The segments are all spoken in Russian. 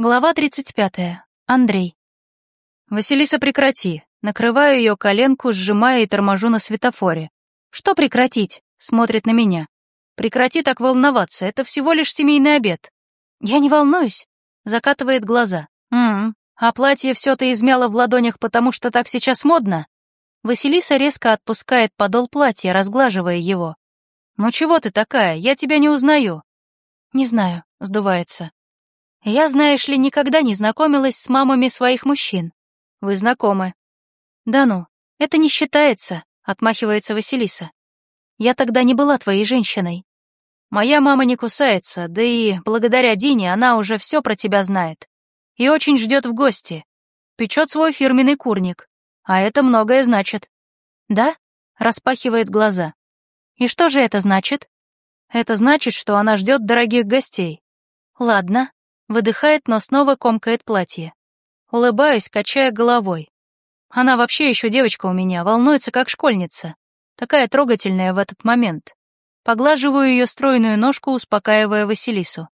Глава 35. Андрей. «Василиса, прекрати!» Накрываю ее коленку, сжимая и торможу на светофоре. «Что прекратить?» — смотрит на меня. «Прекрати так волноваться, это всего лишь семейный обед». «Я не волнуюсь», — закатывает глаза. «М-м, а платье все-то измяло в ладонях, потому что так сейчас модно?» Василиса резко отпускает подол платья, разглаживая его. «Ну чего ты такая? Я тебя не узнаю». «Не знаю», — сдувается. Я, знаешь ли, никогда не знакомилась с мамами своих мужчин. Вы знакомы. Да ну, это не считается, отмахивается Василиса. Я тогда не была твоей женщиной. Моя мама не кусается, да и благодаря Дине она уже все про тебя знает. И очень ждет в гости. Печет свой фирменный курник. А это многое значит. Да? Распахивает глаза. И что же это значит? Это значит, что она ждет дорогих гостей. Ладно, Выдыхает, но снова комкает платье. Улыбаюсь, качая головой. Она вообще еще девочка у меня, волнуется как школьница. Такая трогательная в этот момент. Поглаживаю ее стройную ножку, успокаивая Василису.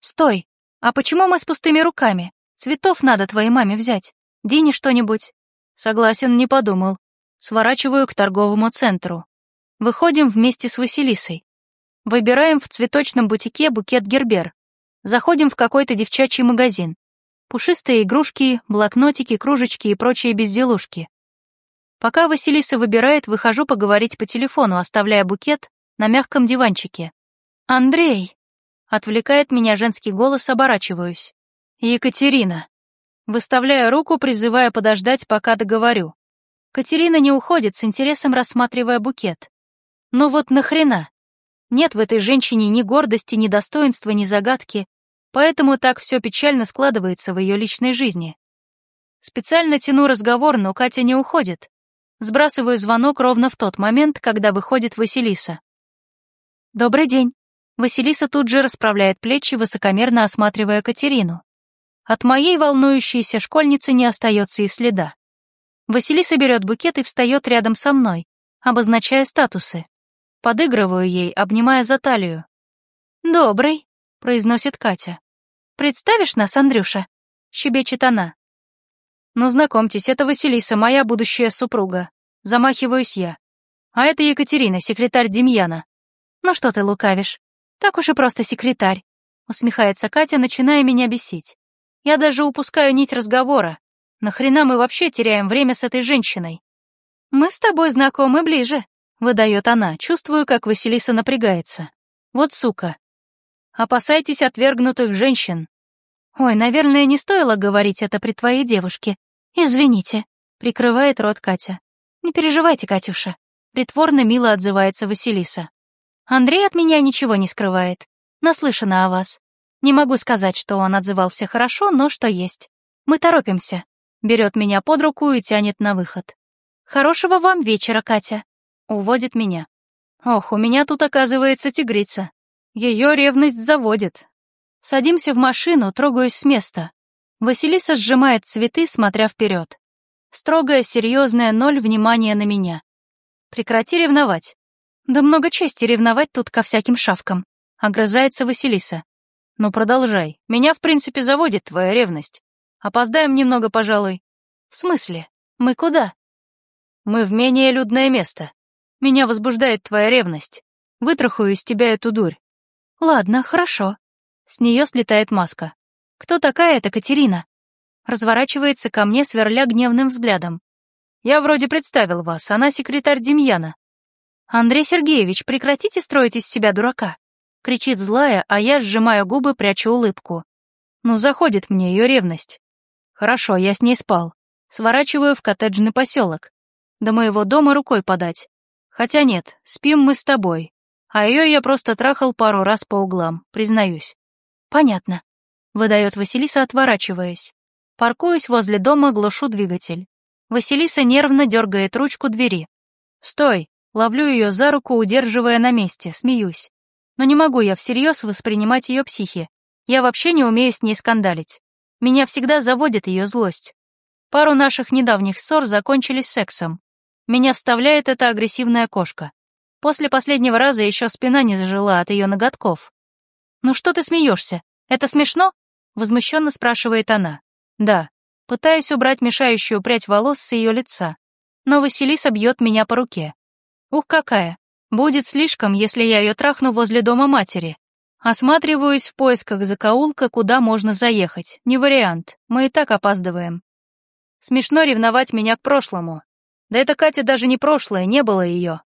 «Стой! А почему мы с пустыми руками? Цветов надо твоей маме взять. Дине что-нибудь?» Согласен, не подумал. Сворачиваю к торговому центру. Выходим вместе с Василисой. Выбираем в цветочном бутике букет гербер. Заходим в какой-то девчачий магазин. Пушистые игрушки, блокнотики, кружечки и прочие безделушки. Пока Василиса выбирает, выхожу поговорить по телефону, оставляя букет на мягком диванчике. «Андрей!» — отвлекает меня женский голос, оборачиваюсь. «Екатерина!» Выставляю руку, призывая подождать, пока договорю. Катерина не уходит, с интересом рассматривая букет. «Ну вот нахрена?» Нет в этой женщине ни гордости, ни достоинства, ни загадки, поэтому так все печально складывается в ее личной жизни. Специально тяну разговор, но Катя не уходит. Сбрасываю звонок ровно в тот момент, когда выходит Василиса. «Добрый день». Василиса тут же расправляет плечи, высокомерно осматривая Катерину. От моей волнующейся школьницы не остается и следа. Василиса берет букет и встает рядом со мной, обозначая статусы. Подыгрываю ей, обнимая за талию. «Добрый», — произносит Катя. «Представишь нас, Андрюша?» — щебечет она. «Ну, знакомьтесь, это Василиса, моя будущая супруга. Замахиваюсь я. А это Екатерина, секретарь Демьяна. Ну что ты лукавишь? Так уж и просто секретарь», — усмехается Катя, начиная меня бесить. «Я даже упускаю нить разговора. Нахрена мы вообще теряем время с этой женщиной? Мы с тобой знакомы ближе», Выдает она, чувствую, как Василиса напрягается. Вот сука. Опасайтесь отвергнутых женщин. Ой, наверное, не стоило говорить это при твоей девушке. Извините. Прикрывает рот Катя. Не переживайте, Катюша. Притворно мило отзывается Василиса. Андрей от меня ничего не скрывает. Наслышана о вас. Не могу сказать, что он отзывался хорошо, но что есть. Мы торопимся. Берет меня под руку и тянет на выход. Хорошего вам вечера, Катя. Уводит меня. Ох, у меня тут оказывается тигрица. Ее ревность заводит. Садимся в машину, трогаюсь с места. Василиса сжимает цветы, смотря вперед. Строгая, серьезная, ноль внимания на меня. Прекрати ревновать. Да много чести ревновать тут ко всяким шавкам. Огрызается Василиса. Ну продолжай. Меня, в принципе, заводит твоя ревность. Опоздаем немного, пожалуй. В смысле? Мы куда? Мы в менее людное место. Меня возбуждает твоя ревность. Вытрахаю из тебя эту дурь. Ладно, хорошо. С нее слетает маска. Кто такая эта Катерина? Разворачивается ко мне, сверля гневным взглядом. Я вроде представил вас, она секретарь Демьяна. Андрей Сергеевич, прекратите строить из себя дурака. Кричит злая, а я сжимаю губы, прячу улыбку. Ну, заходит мне ее ревность. Хорошо, я с ней спал. Сворачиваю в коттеджный поселок. До моего дома рукой подать. Хотя нет, спим мы с тобой. А ее я просто трахал пару раз по углам, признаюсь. Понятно. Выдает Василиса, отворачиваясь. Паркуюсь возле дома, глушу двигатель. Василиса нервно дергает ручку двери. «Стой!» Ловлю ее за руку, удерживая на месте, смеюсь. Но не могу я всерьез воспринимать ее психи. Я вообще не умею с ней скандалить. Меня всегда заводит ее злость. Пару наших недавних ссор закончились сексом. Меня вставляет эта агрессивная кошка. После последнего раза еще спина не зажила от ее ноготков. «Ну что ты смеешься? Это смешно?» Возмущенно спрашивает она. Да. Пытаюсь убрать мешающую прядь волос с ее лица. Но Василиса бьет меня по руке. Ух, какая. Будет слишком, если я ее трахну возле дома матери. Осматриваюсь в поисках закоулка, куда можно заехать. Не вариант, мы и так опаздываем. Смешно ревновать меня к прошлому. Да это Катя даже не прошлое, не было ее.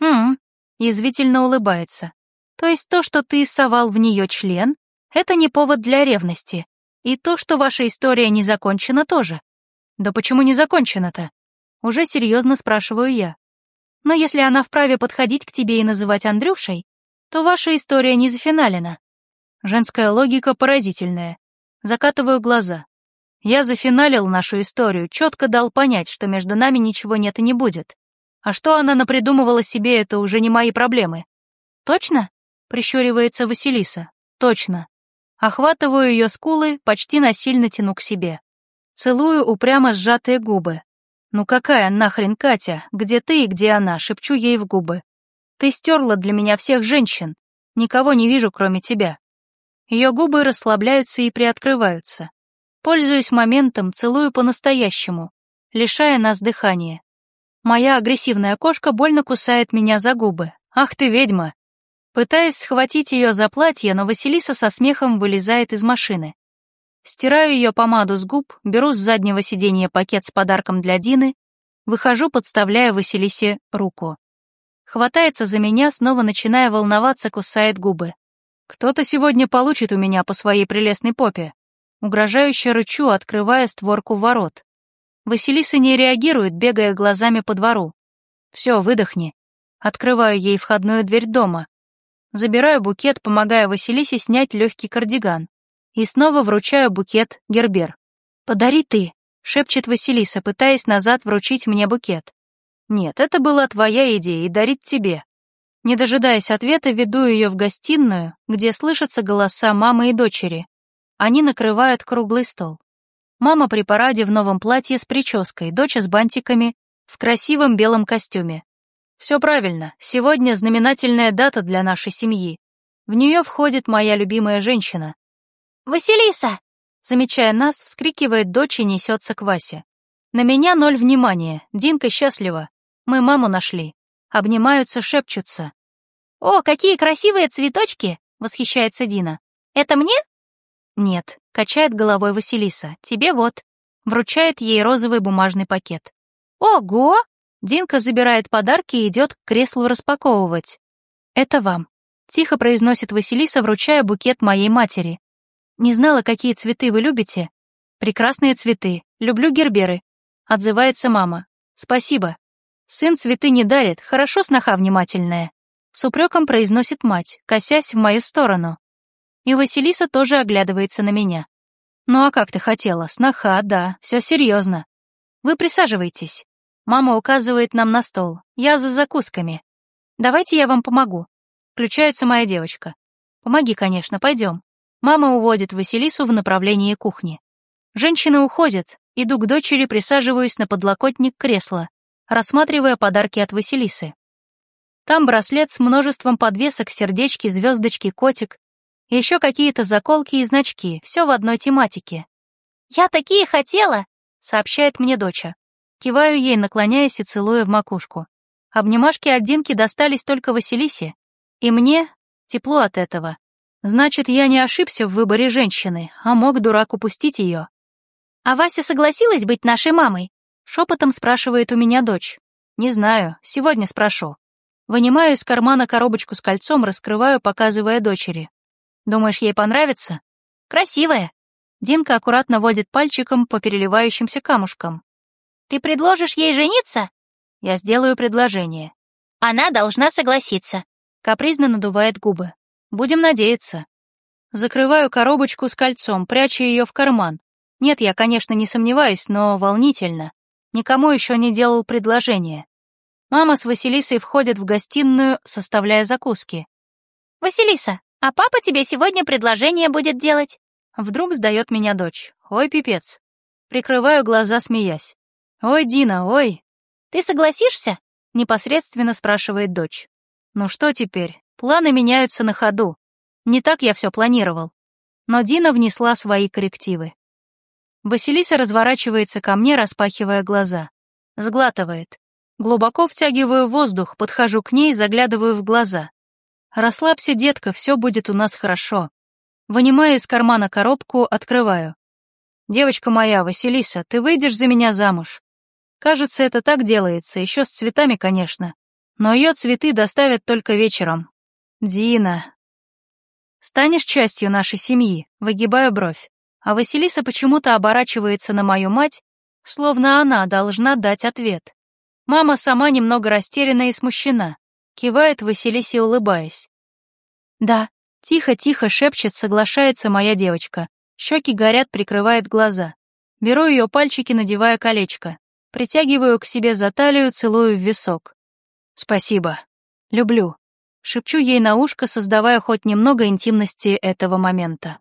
Хм, язвительно улыбается. То есть то, что ты совал в нее член, это не повод для ревности. И то, что ваша история не закончена, тоже. Да почему не закончена-то? Уже серьезно спрашиваю я. Но если она вправе подходить к тебе и называть Андрюшей, то ваша история не зафиналена. Женская логика поразительная. Закатываю глаза. Я зафиналил нашу историю, четко дал понять, что между нами ничего нет и не будет. А что она напридумывала себе, это уже не мои проблемы. Точно? Прищуривается Василиса. Точно. Охватываю ее скулы, почти насильно тяну к себе. Целую упрямо сжатые губы. «Ну какая нахрен Катя? Где ты и где она?» Шепчу ей в губы. «Ты стерла для меня всех женщин. Никого не вижу, кроме тебя». Ее губы расслабляются и приоткрываются. Пользуюсь моментом, целую по-настоящему, лишая нас дыхания. Моя агрессивная кошка больно кусает меня за губы. «Ах ты ведьма!» Пытаюсь схватить ее за платье, но Василиса со смехом вылезает из машины. Стираю ее помаду с губ, беру с заднего сиденья пакет с подарком для Дины, выхожу, подставляя Василисе руку. Хватается за меня, снова начиная волноваться, кусает губы. Кто-то сегодня получит у меня по своей прелестной попе. Угрожающе рычу, открывая створку ворот. Василиса не реагирует, бегая глазами по двору. Все, выдохни. Открываю ей входную дверь дома. Забираю букет, помогая Василисе снять легкий кардиган. И снова вручаю букет Гербер. «Подари ты», — шепчет Василиса, пытаясь назад вручить мне букет. «Нет, это была твоя идея и дарить тебе». Не дожидаясь ответа, веду ее в гостиную, где слышатся голоса мамы и дочери. Они накрывают круглый стол. Мама при параде в новом платье с прической, дочь с бантиками, в красивом белом костюме. Все правильно, сегодня знаменательная дата для нашей семьи. В нее входит моя любимая женщина. «Василиса!» Замечая нас, вскрикивает дочь и несется к Васе. На меня ноль внимания, Динка счастлива. Мы маму нашли. Обнимаются, шепчутся. «О, какие красивые цветочки!» — восхищается Дина. «Это мне?» «Нет», — качает головой Василиса. «Тебе вот». Вручает ей розовый бумажный пакет. «Ого!» Динка забирает подарки и идет к креслу распаковывать. «Это вам», — тихо произносит Василиса, вручая букет моей матери. «Не знала, какие цветы вы любите?» «Прекрасные цветы. Люблю герберы», — отзывается мама. «Спасибо. Сын цветы не дарит, хорошо сноха внимательная». С упреком произносит мать, косясь в мою сторону. И Василиса тоже оглядывается на меня. «Ну а как ты хотела? Сноха, да, все серьезно. Вы присаживайтесь». Мама указывает нам на стол. Я за закусками. «Давайте я вам помогу». Включается моя девочка. «Помоги, конечно, пойдем». Мама уводит Василису в направлении кухни. Женщины уходят, иду к дочери, присаживаюсь на подлокотник кресла, рассматривая подарки от Василисы. Там браслет с множеством подвесок, сердечки, звездочки, котик, еще какие-то заколки и значки, все в одной тематике. «Я такие хотела!» — сообщает мне доча. Киваю ей, наклоняясь и целуя в макушку. Обнимашки от Динки достались только Василисе. И мне тепло от этого. Значит, я не ошибся в выборе женщины, а мог дурак упустить ее. «А Вася согласилась быть нашей мамой?» Шепотом спрашивает у меня дочь. «Не знаю, сегодня спрошу». Вынимаю из кармана коробочку с кольцом, раскрываю, показывая дочери. Думаешь, ей понравится? Красивая. Динка аккуратно водит пальчиком по переливающимся камушкам. Ты предложишь ей жениться? Я сделаю предложение. Она должна согласиться. Капризно надувает губы. Будем надеяться. Закрываю коробочку с кольцом, прячу ее в карман. Нет, я, конечно, не сомневаюсь, но волнительно. Никому еще не делал предложение. Мама с Василисой входят в гостиную, составляя закуски. «Василиса, а папа тебе сегодня предложение будет делать. Вдруг сдает меня дочь. Ой, пипец. Прикрываю глаза, смеясь. Ой, Дина, ой. Ты согласишься? Непосредственно спрашивает дочь. Ну что теперь? Планы меняются на ходу. Не так я все планировал. но Дина внесла свои коррективы. Василиса разворачивается ко мне, распахивая глаза. Сглатывает. Глубоко втягиваю воздух, подхожу к ней, заглядываю в глаза. «Расслабься, детка, все будет у нас хорошо». Вынимаю из кармана коробку, открываю. «Девочка моя, Василиса, ты выйдешь за меня замуж?» Кажется, это так делается, еще с цветами, конечно. Но ее цветы доставят только вечером. Дина. Станешь частью нашей семьи, выгибаю бровь. А Василиса почему-то оборачивается на мою мать, словно она должна дать ответ. Мама сама немного растеряна и смущена, кивает Василисе, улыбаясь. «Да», тихо-тихо шепчет, соглашается моя девочка. Щеки горят, прикрывает глаза. Беру ее пальчики, надевая колечко. Притягиваю к себе за талию, целую в висок. «Спасибо. Люблю». Шепчу ей на ушко, создавая хоть немного интимности этого момента.